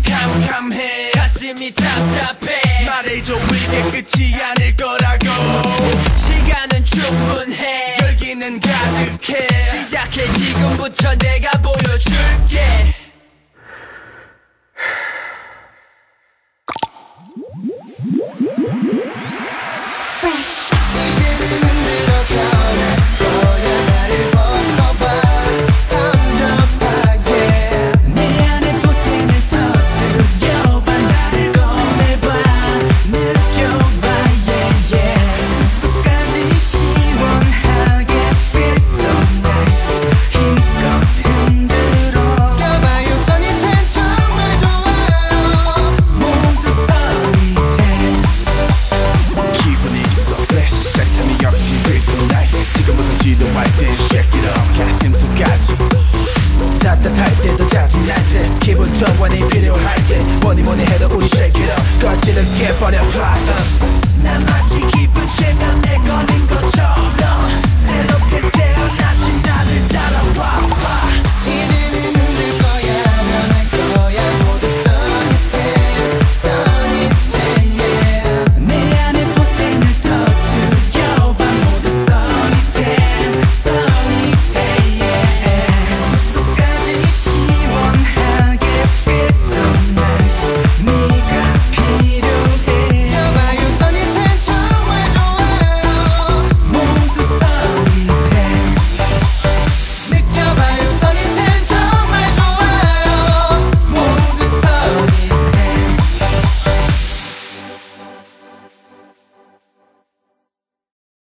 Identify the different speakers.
Speaker 1: 캄캄해.
Speaker 2: 가슴이 답답해.
Speaker 1: 말해줘 이게 끝이 아닐 거라고.
Speaker 2: 시간은 충분해.
Speaker 1: 열기는 가득해.
Speaker 2: 시작해 지금부터 내가 보여줄게.
Speaker 1: Fresh.
Speaker 2: When they